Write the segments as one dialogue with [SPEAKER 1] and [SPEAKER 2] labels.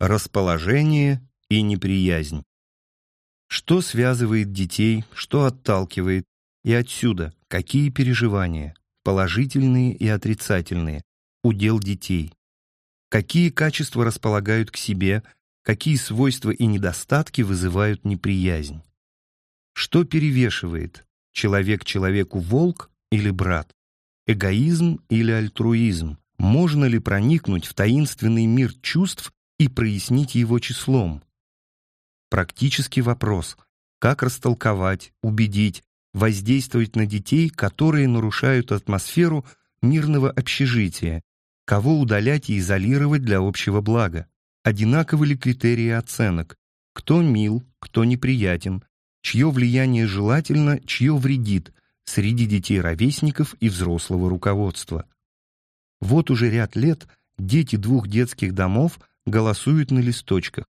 [SPEAKER 1] Расположение и неприязнь. Что связывает детей, что отталкивает, и отсюда какие переживания, положительные и отрицательные, удел детей. Какие качества располагают к себе, какие свойства и недостатки вызывают неприязнь. Что перевешивает, человек человеку волк или брат, эгоизм или альтруизм, можно ли проникнуть в таинственный мир чувств и прояснить его числом? Практический вопрос – как растолковать, убедить, воздействовать на детей, которые нарушают атмосферу мирного общежития, кого удалять и изолировать для общего блага? Одинаковы ли критерии оценок? Кто мил, кто неприятен? Чье влияние желательно, чье вредит среди детей-ровесников и взрослого руководства? Вот уже ряд лет дети двух детских домов голосуют на листочках.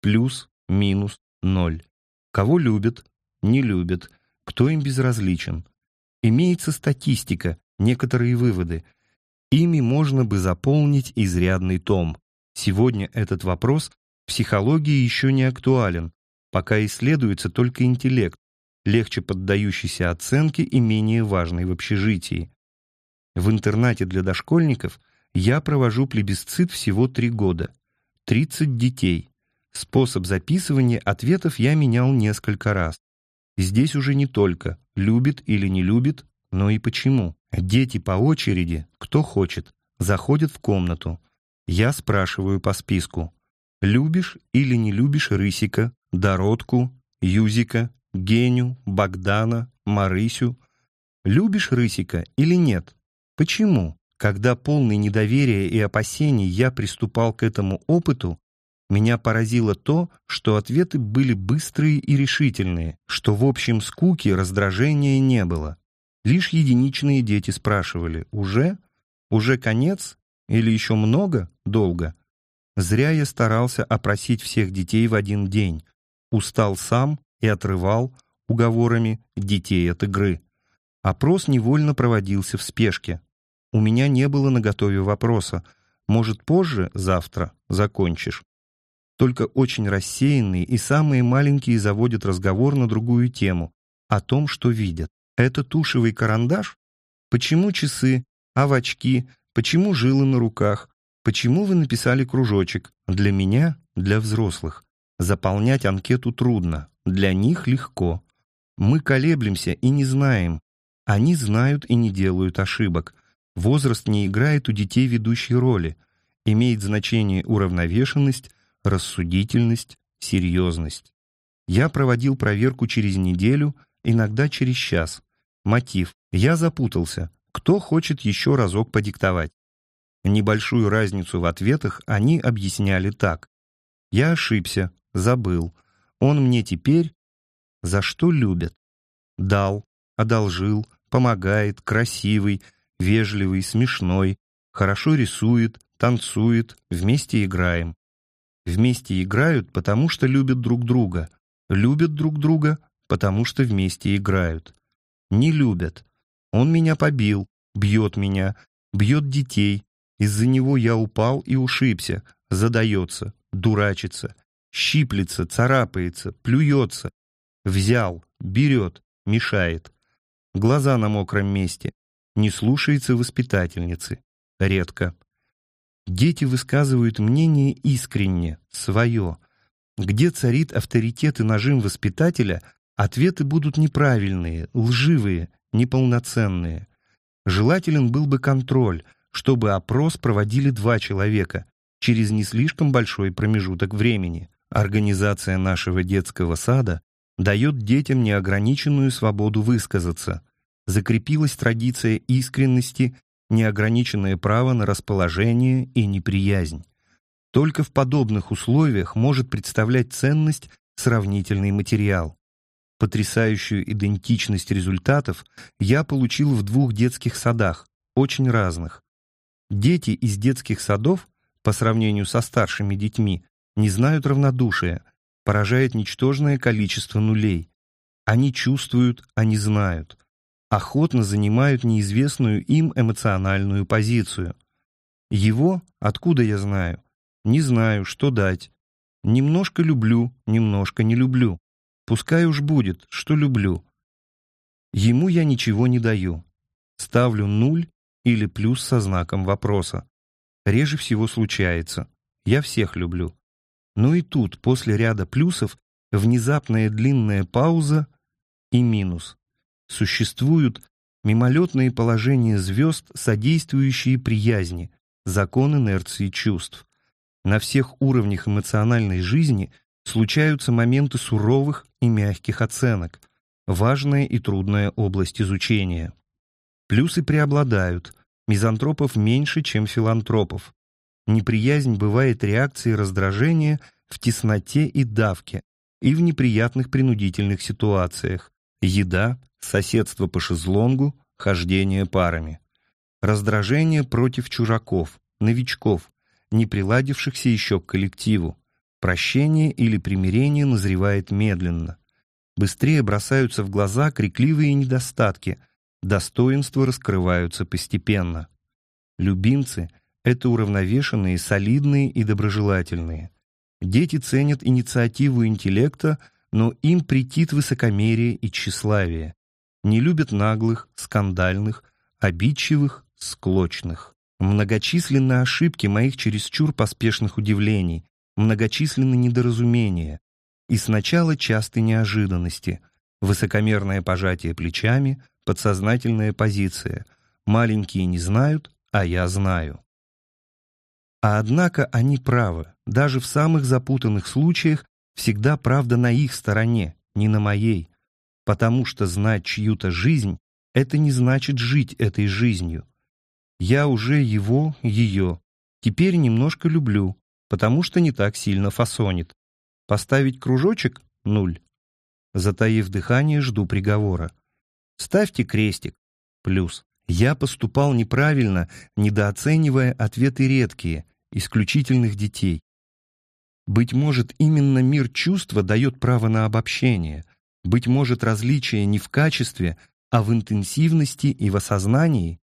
[SPEAKER 1] Плюс, минус, ноль. Кого любят, не любят, кто им безразличен. Имеется статистика, некоторые выводы. Ими можно бы заполнить изрядный том. Сегодня этот вопрос в психологии еще не актуален, пока исследуется только интеллект, легче поддающийся оценке и менее важный в общежитии. В интернате для дошкольников я провожу плебисцит всего три года. 30 детей. Способ записывания ответов я менял несколько раз. Здесь уже не только любит или не любит, но и почему. Дети по очереди, кто хочет, заходят в комнату. Я спрашиваю по списку. Любишь или не любишь Рысика, Дородку, Юзика, Геню, Богдана, Марысю? Любишь Рысика или нет? Почему? Когда полный недоверия и опасений я приступал к этому опыту, меня поразило то, что ответы были быстрые и решительные, что в общем скуке раздражения не было. Лишь единичные дети спрашивали «Уже? Уже конец? Или еще много? Долго?» Зря я старался опросить всех детей в один день. Устал сам и отрывал уговорами детей от игры. Опрос невольно проводился в спешке. У меня не было наготове вопроса. Может, позже, завтра, закончишь? Только очень рассеянные и самые маленькие заводят разговор на другую тему, о том, что видят. Это тушевый карандаш? Почему часы? А в очки? Почему жилы на руках? Почему вы написали кружочек? Для меня, для взрослых. Заполнять анкету трудно, для них легко. Мы колеблемся и не знаем. Они знают и не делают ошибок. Возраст не играет у детей ведущей роли. Имеет значение уравновешенность, рассудительность, серьезность. Я проводил проверку через неделю, иногда через час. Мотив. Я запутался. Кто хочет еще разок подиктовать? Небольшую разницу в ответах они объясняли так. Я ошибся, забыл. Он мне теперь за что любят. Дал, одолжил, помогает, красивый, вежливый, смешной, хорошо рисует, танцует, вместе играем. Вместе играют, потому что любят друг друга, любят друг друга, потому что вместе играют. Не любят. Он меня побил, бьет меня, бьет детей. Из-за него я упал и ушибся, задается, дурачится, щиплется, царапается, плюется. Взял, берет, мешает. Глаза на мокром месте, не слушается воспитательницы. Редко. Дети высказывают мнение искренне, свое. Где царит авторитет и нажим воспитателя, ответы будут неправильные, лживые, неполноценные. Желателен был бы контроль, чтобы опрос проводили два человека через не слишком большой промежуток времени. Организация нашего детского сада дает детям неограниченную свободу высказаться, закрепилась традиция искренности, неограниченное право на расположение и неприязнь. Только в подобных условиях может представлять ценность сравнительный материал. Потрясающую идентичность результатов я получил в двух детских садах, очень разных. Дети из детских садов, по сравнению со старшими детьми, не знают равнодушия, поражает ничтожное количество нулей. Они чувствуют, они знают охотно занимают неизвестную им эмоциональную позицию. Его, откуда я знаю, Не знаю, что дать. Немножко люблю, немножко не люблю. Пускай уж будет, что люблю. Ему я ничего не даю. Ставлю нуль или плюс со знаком вопроса. Реже всего случается. Я всех люблю. Но и тут, после ряда плюсов, внезапная длинная пауза и минус. Существуют мимолетные положения звезд, содействующие приязни, закон инерции чувств. На всех уровнях эмоциональной жизни случаются моменты суровых и мягких оценок, важная и трудная область изучения. Плюсы преобладают, мизантропов меньше, чем филантропов. Неприязнь бывает реакцией раздражения в тесноте и давке и в неприятных принудительных ситуациях. Еда, соседство по шезлонгу, хождение парами. Раздражение против чужаков, новичков, не приладившихся еще к коллективу. Прощение или примирение назревает медленно. Быстрее бросаются в глаза крикливые недостатки, достоинства раскрываются постепенно. Любимцы — это уравновешенные, солидные и доброжелательные. Дети ценят инициативу интеллекта, но им претит высокомерие и тщеславие. Не любят наглых, скандальных, обидчивых, склочных. Многочисленны ошибки моих чересчур поспешных удивлений, многочисленны недоразумения. И сначала частые неожиданности, высокомерное пожатие плечами, подсознательная позиция. Маленькие не знают, а я знаю. А однако они правы. Даже в самых запутанных случаях всегда правда на их стороне, не на моей. Потому что знать чью-то жизнь — это не значит жить этой жизнью. Я уже его, ее. Теперь немножко люблю, потому что не так сильно фасонит. Поставить кружочек — нуль. Затаив дыхание, жду приговора. Ставьте крестик — плюс. Я поступал неправильно, недооценивая ответы редкие, исключительных детей. Быть может, именно мир чувства дает право на обобщение. Быть может, различие не в качестве, а в интенсивности и в осознании.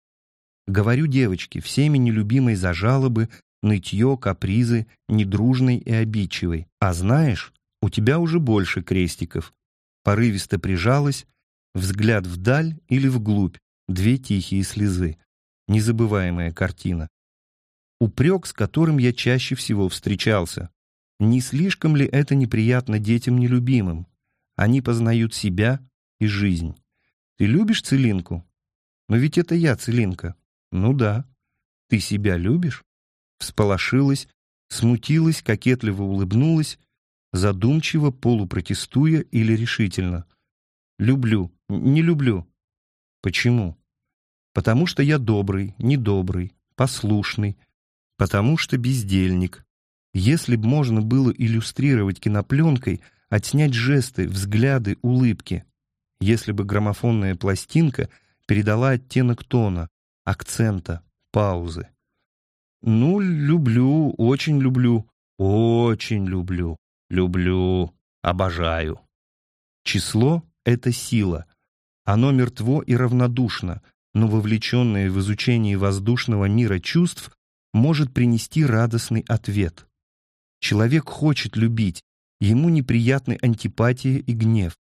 [SPEAKER 1] Говорю девочке, всеми нелюбимой за жалобы, нытье, капризы, недружной и обидчивой. А знаешь, у тебя уже больше крестиков. Порывисто прижалась, взгляд вдаль или вглубь, две тихие слезы. Незабываемая картина. Упрек, с которым я чаще всего встречался. Не слишком ли это неприятно детям нелюбимым? Они познают себя и жизнь. Ты любишь Целинку? Но ведь это я, Целинка. Ну да. Ты себя любишь? Всполошилась, смутилась, кокетливо улыбнулась, задумчиво, полупротестуя или решительно. Люблю, не люблю. Почему? Потому что я добрый, недобрый, послушный, потому что бездельник. Если б можно было иллюстрировать кинопленкой, отснять жесты, взгляды, улыбки. Если бы граммофонная пластинка передала оттенок тона, акцента, паузы. Ну, люблю, очень люблю, очень люблю, люблю, обожаю. Число — это сила. Оно мертво и равнодушно, но вовлеченное в изучение воздушного мира чувств может принести радостный ответ. Человек хочет любить, ему неприятны антипатия и гнев.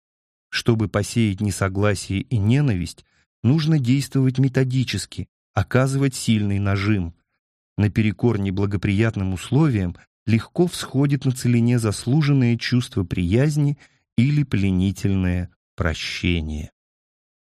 [SPEAKER 1] Чтобы посеять несогласие и ненависть, нужно действовать методически, оказывать сильный нажим. Наперекор неблагоприятным условиям легко всходит на целине заслуженное чувство приязни или пленительное прощение.